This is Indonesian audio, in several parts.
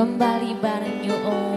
kembali bareng you all.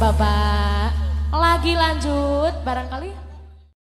Bapak. Lagi lanjut barangkali